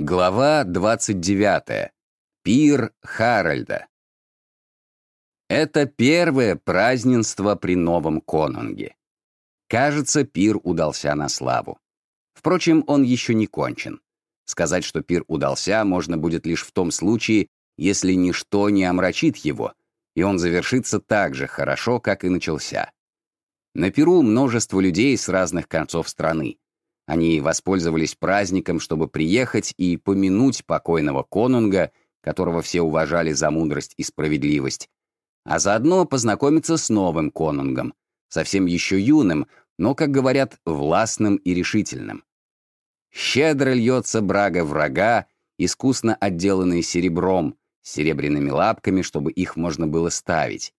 Глава 29. Пир Харальда. Это первое празднество при новом конунге. Кажется, пир удался на славу. Впрочем, он еще не кончен. Сказать, что пир удался, можно будет лишь в том случае, если ничто не омрачит его, и он завершится так же хорошо, как и начался. На пиру множество людей с разных концов страны. Они воспользовались праздником, чтобы приехать и помянуть покойного конунга, которого все уважали за мудрость и справедливость, а заодно познакомиться с новым конунгом, совсем еще юным, но, как говорят, властным и решительным. Щедро льется брага врага, искусно отделанный серебром, серебряными лапками, чтобы их можно было ставить.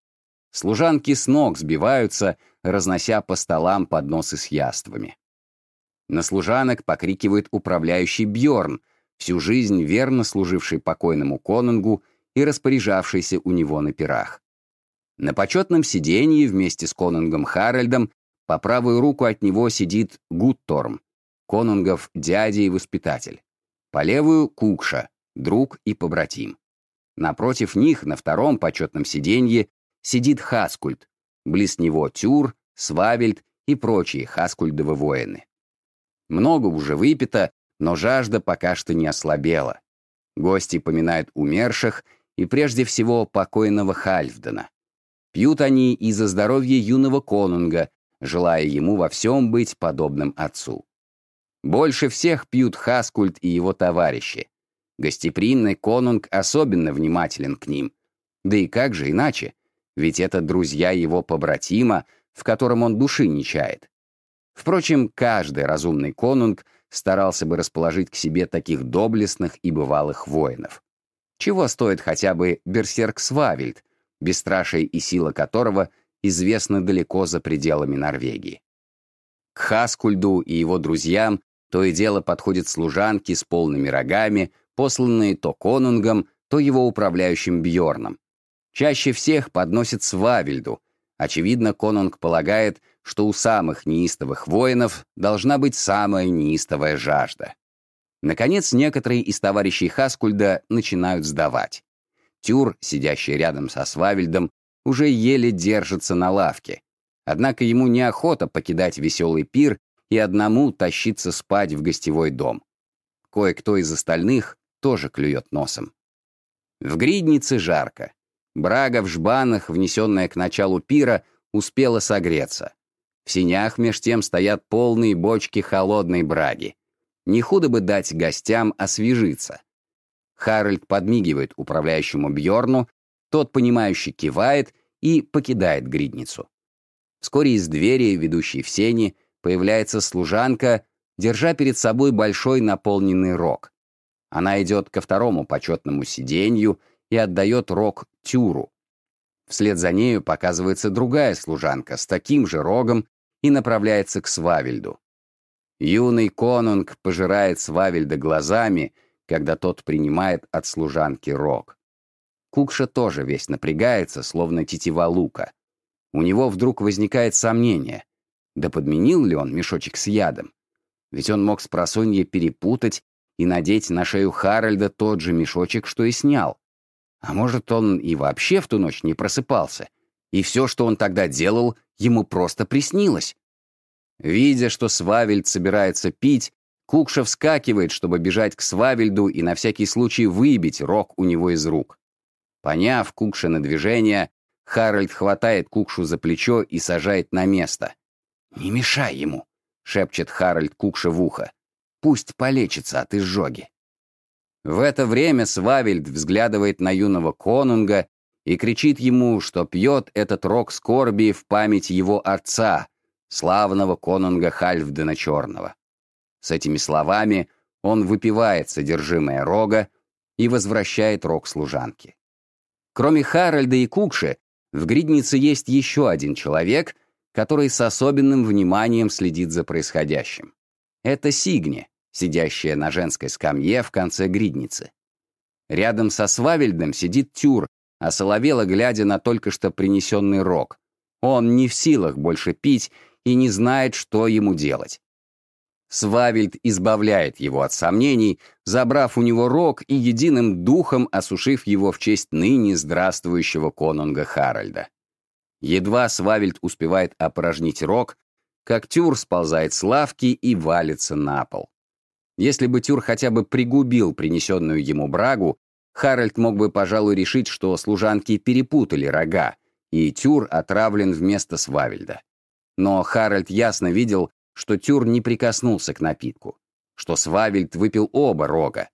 Служанки с ног сбиваются, разнося по столам подносы с яствами. На служанок покрикивает управляющий Бьорн, всю жизнь верно служивший покойному конунгу и распоряжавшийся у него на пирах. На почетном сиденье вместе с конунгом Харальдом по правую руку от него сидит Гутторм, конунгов дядя и воспитатель. По левую — Кукша, друг и побратим. Напротив них, на втором почетном сиденье, сидит Хаскульт, близ него Тюр, Свавельд и прочие хаскульдовы воины. Много уже выпито, но жажда пока что не ослабела. Гости поминают умерших и прежде всего покойного Хальфдена. Пьют они и за здоровье юного конунга, желая ему во всем быть подобным отцу. Больше всех пьют Хаскульт и его товарищи. Гостеприимный конунг особенно внимателен к ним. Да и как же иначе? Ведь это друзья его побратима, в котором он души не чает. Впрочем, каждый разумный конунг старался бы расположить к себе таких доблестных и бывалых воинов. Чего стоит хотя бы берсерк Свавельд, бесстрашие и сила которого известны далеко за пределами Норвегии. К Хаскульду и его друзьям то и дело подходят служанки с полными рогами, посланные то конунгом, то его управляющим Бьорном. Чаще всех подносят Свавельду. Очевидно, конунг полагает, что у самых неистовых воинов должна быть самая неистовая жажда. Наконец, некоторые из товарищей Хаскульда начинают сдавать. Тюр, сидящий рядом со Свавельдом, уже еле держится на лавке. Однако ему неохота покидать веселый пир и одному тащиться спать в гостевой дом. Кое-кто из остальных тоже клюет носом. В гриднице жарко. Брага в жбанах, внесенная к началу пира, успела согреться. В синях меж тем стоят полные бочки холодной браги. Не худо бы дать гостям освежиться. Харальд подмигивает управляющему Бьорну, тот, понимающий, кивает и покидает гридницу. Вскоре из двери, ведущей в сени, появляется служанка, держа перед собой большой наполненный рог. Она идет ко второму почетному сиденью и отдает рог Тюру. Вслед за нею показывается другая служанка с таким же рогом и направляется к Свавельду. Юный конунг пожирает Свавельда глазами, когда тот принимает от служанки рог. Кукша тоже весь напрягается, словно тетива лука. У него вдруг возникает сомнение. Да подменил ли он мешочек с ядом? Ведь он мог с просонья перепутать и надеть на шею Харальда тот же мешочек, что и снял. А может, он и вообще в ту ночь не просыпался, и все, что он тогда делал, ему просто приснилось. Видя, что Свавельд собирается пить, Кукша вскакивает, чтобы бежать к Свавельду и на всякий случай выбить рог у него из рук. Поняв Кукшина движение, Харальд хватает Кукшу за плечо и сажает на место. «Не мешай ему», — шепчет Харальд Кукше в ухо. «Пусть полечится от изжоги». В это время Свавельд взглядывает на юного конунга и кричит ему, что пьет этот рог скорби в память его отца, славного конунга Хальфдена Черного. С этими словами он выпивает содержимое рога и возвращает рог служанке. Кроме Харальда и Кукши, в гриднице есть еще один человек, который с особенным вниманием следит за происходящим. Это Сигни, сидящая на женской скамье в конце гридницы. Рядом со Свавельдом сидит Тюр, осоловело глядя на только что принесенный рог. Он не в силах больше пить и не знает, что ему делать. Свавельд избавляет его от сомнений, забрав у него рог и единым духом осушив его в честь ныне здравствующего конунга Харальда. Едва Свавельд успевает опорожнить рог, как Тюр сползает с лавки и валится на пол. Если бы Тюр хотя бы пригубил принесенную ему брагу, Харальд мог бы, пожалуй, решить, что служанки перепутали рога, и Тюр отравлен вместо Свавельда. Но Харальд ясно видел, что Тюр не прикоснулся к напитку, что Свавельд выпил оба рога.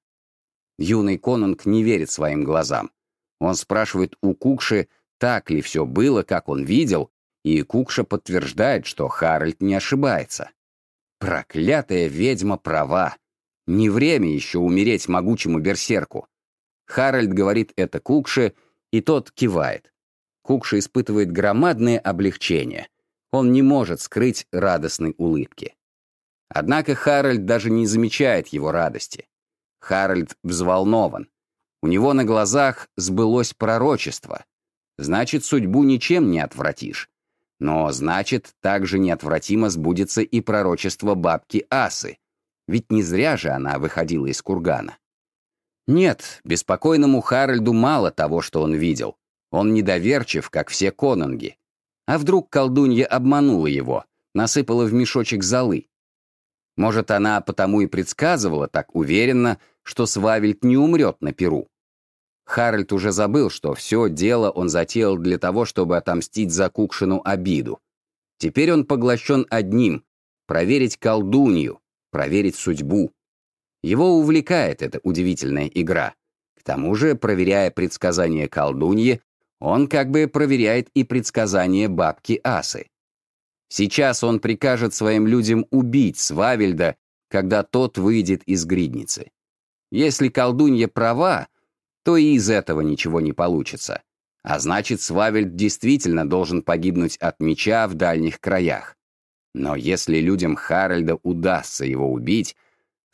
Юный конунг не верит своим глазам. Он спрашивает у Кукши, так ли все было, как он видел, и Кукша подтверждает, что Харальд не ошибается. Проклятая ведьма права. Не время еще умереть могучему берсерку. Харальд говорит это Кукше, и тот кивает. Кукша испытывает громадное облегчение. Он не может скрыть радостной улыбки. Однако Харальд даже не замечает его радости. Харальд взволнован. У него на глазах сбылось пророчество. Значит, судьбу ничем не отвратишь. Но значит, также неотвратимо сбудется и пророчество бабки Асы. Ведь не зря же она выходила из кургана. Нет, беспокойному Харальду мало того, что он видел. Он недоверчив, как все конунги. А вдруг колдунья обманула его, насыпала в мешочек золы? Может, она потому и предсказывала так уверенно, что Свавельд не умрет на Перу. Харальд уже забыл, что все дело он затеял для того, чтобы отомстить за Кукшину обиду. Теперь он поглощен одним — проверить колдунью, проверить судьбу. Его увлекает эта удивительная игра. К тому же, проверяя предсказания колдуньи, он как бы проверяет и предсказания бабки Асы. Сейчас он прикажет своим людям убить Свавельда, когда тот выйдет из гридницы. Если колдунья права, то и из этого ничего не получится. А значит, Свавельд действительно должен погибнуть от меча в дальних краях. Но если людям Харальда удастся его убить,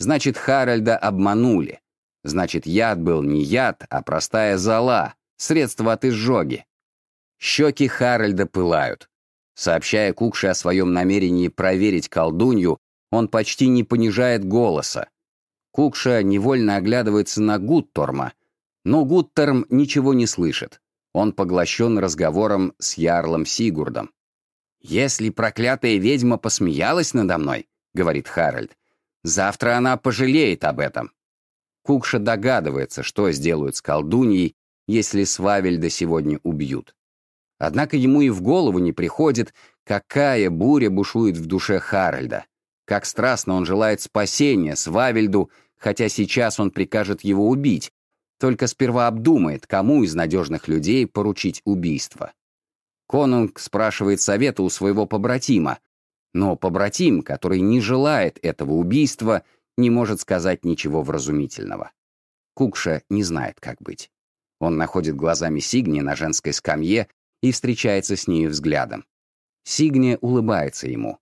значит, Харальда обманули. Значит, яд был не яд, а простая зола, средство от изжоги. Щеки Харальда пылают. Сообщая Кукше о своем намерении проверить колдунью, он почти не понижает голоса. Кукша невольно оглядывается на Гутторма, но Гутторм ничего не слышит. Он поглощен разговором с Ярлом Сигурдом. «Если проклятая ведьма посмеялась надо мной, — говорит Харальд, — завтра она пожалеет об этом». Кукша догадывается, что сделают с колдуньей, если Свавельда сегодня убьют. Однако ему и в голову не приходит, какая буря бушует в душе Харальда, как страстно он желает спасения Свавельду, хотя сейчас он прикажет его убить, только сперва обдумает, кому из надежных людей поручить убийство. Конунг спрашивает совета у своего побратима, но побратим, который не желает этого убийства, не может сказать ничего вразумительного. Кукша не знает, как быть. Он находит глазами Сигни на женской скамье и встречается с ней взглядом. Сигня улыбается ему.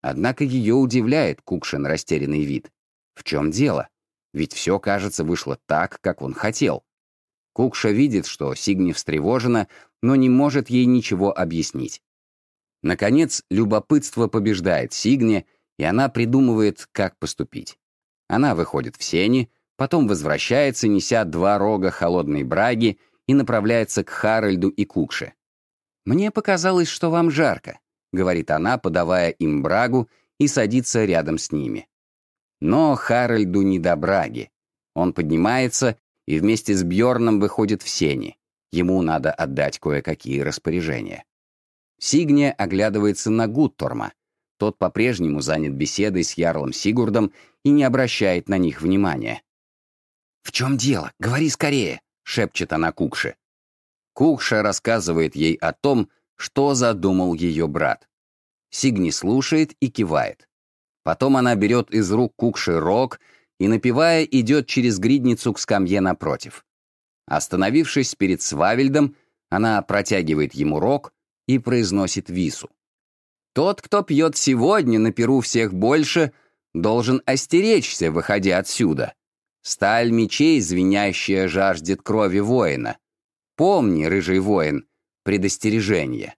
Однако ее удивляет Кукшин растерянный вид. В чем дело? Ведь все, кажется, вышло так, как он хотел. Кукша видит, что Сигни встревожена, но не может ей ничего объяснить. Наконец, любопытство побеждает Сигне, и она придумывает, как поступить. Она выходит в сени, потом возвращается, неся два рога холодной браги, и направляется к Харальду и Кукше. «Мне показалось, что вам жарко», — говорит она, подавая им брагу, и садится рядом с ними. Но Харальду не до браги. Он поднимается и вместе с Бьорном выходит в сени. Ему надо отдать кое-какие распоряжения. Сигне оглядывается на Гутторма. Тот по-прежнему занят беседой с Ярлом Сигурдом и не обращает на них внимания. «В чем дело? Говори скорее!» — шепчет она Кукше. Кукша рассказывает ей о том, что задумал ее брат. Сигни слушает и кивает. Потом она берет из рук Кукши рог и, напевая, идет через гридницу к скамье напротив. Остановившись перед Свавельдом, она протягивает ему рог и произносит вису. «Тот, кто пьет сегодня на перу всех больше, должен остеречься, выходя отсюда. Сталь мечей, звенящая, жаждет крови воина. Помни, рыжий воин, предостережение».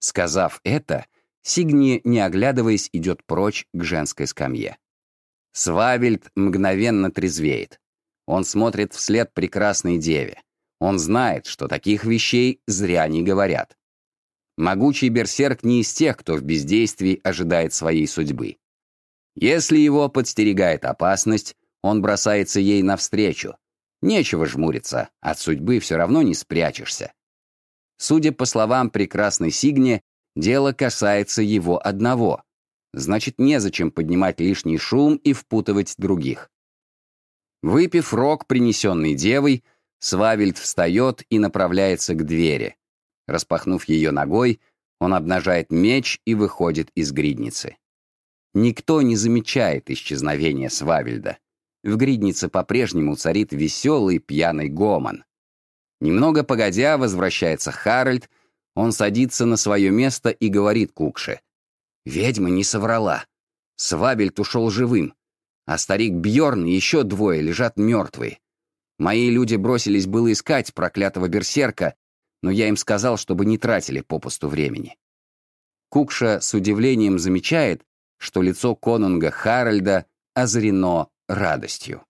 Сказав это, Сигни, не оглядываясь, идет прочь к женской скамье. Свавельд мгновенно трезвеет. Он смотрит вслед прекрасной деве. Он знает, что таких вещей зря не говорят. Могучий берсерк не из тех, кто в бездействии ожидает своей судьбы. Если его подстерегает опасность, он бросается ей навстречу. Нечего жмуриться, от судьбы все равно не спрячешься. Судя по словам прекрасной Сигне, дело касается его одного. Значит, незачем поднимать лишний шум и впутывать других. Выпив рог, принесенный девой, Свавельд встает и направляется к двери. Распахнув ее ногой, он обнажает меч и выходит из гридницы. Никто не замечает исчезновения Свавельда. В гриднице по-прежнему царит веселый пьяный гомон. Немного погодя, возвращается Харальд, он садится на свое место и говорит Кукше. «Ведьма не соврала. Свабельд ушел живым, а старик Бьорн и еще двое лежат мертвые. Мои люди бросились было искать проклятого берсерка, но я им сказал, чтобы не тратили попусту времени. Кукша с удивлением замечает, что лицо конунга Харальда озарено радостью.